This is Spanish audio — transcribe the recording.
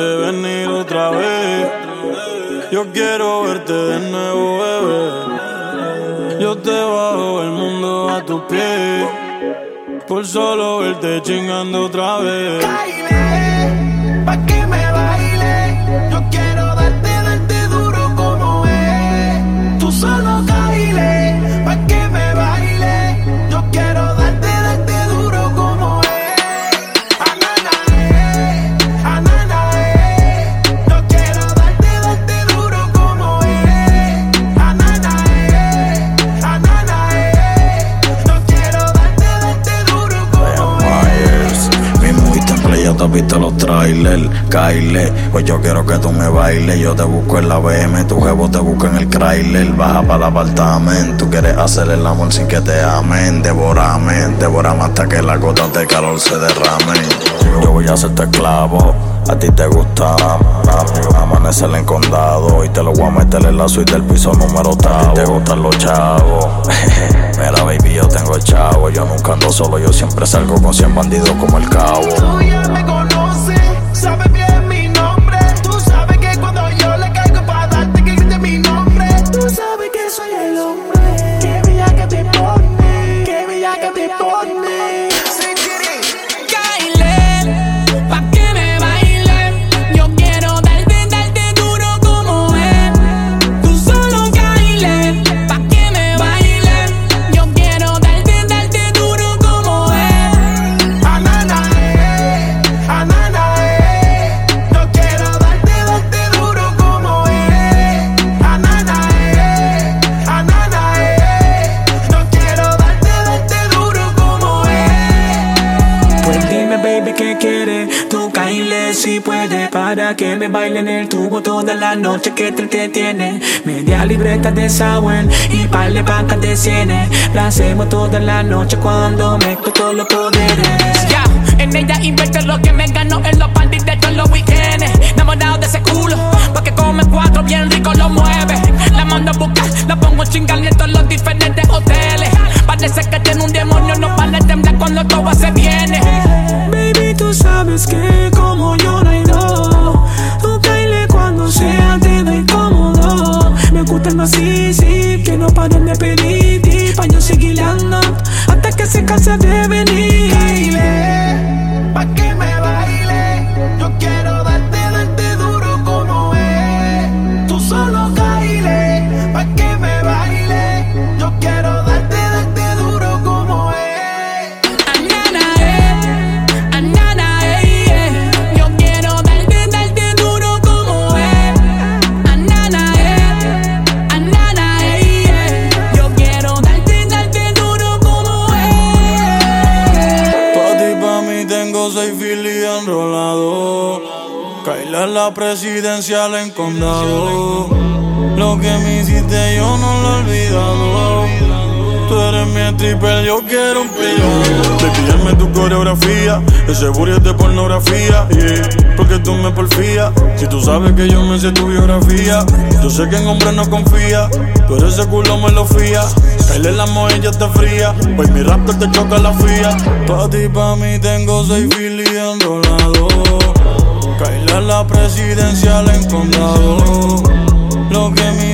venir otra vez. Yo quiero verte de nuevo, bebé. Yo te bajo el mundo a tus pies. Por solo verte chingando otra vez. Te has visto los trailers. Kyle, pues yo quiero que tú me bailes. Yo te busco en la BM, tu jevo te busca en el Chrysler. Baja para el apartamento. Tú quieres hacer el amor sin que te amen. Devórame, devórame hasta que las gotas de calor se derramen. Yo voy a hacerte esclavo. A ti te gusta amanecer en condado y te lo voy a meter en la suite del piso número ti te gustan los chavos. Mira, baby, yo tengo el chavo. Yo nunca ando solo, yo siempre salgo con 100 bandidos como el cabo. Dime, baby, ¿qué quieres? Tú caíle si puedes para que me baile en el tubo toda la noche que te entretiene. Media libreta de Sawen y par de pancas de cienes. La hacemos toda la noche cuando mezclo todos los poderes. Ya, en ella invierte lo que me ganó en los parties de todos los weekends. Enamorado de ese culo, porque come cuatro bien rico lo mueve. La mando a buscar, la pongo a chingar en todos los diferentes hoteles. Parece que tiene un demonio, no para de temblar cuando todo se viene. Sabes que como yo no hay. Tú caile cuando sea te doy cómodo. Me gusta más así, sí, que no paren de pedir. Pa' yo seguir andando hasta que se canse de venir. Seis filis enrolado. Kaila la presidencial en condado. Lo que me hiciste yo no lo he olvidado. Tú eres mi stripper, yo quiero un. Baby, dame tu coreografía. Ese booty es de pornografía. Porque tú me porfías. Si tú sabes que yo me sé tu biografía. Yo sé que en hombres no confía. Pero ese culo me lo fía. En la ya está fría. Hoy mi raptor te choca la fía. Pa' ti, pa' mí tengo seis filis en la presidencial en condado. Lo que me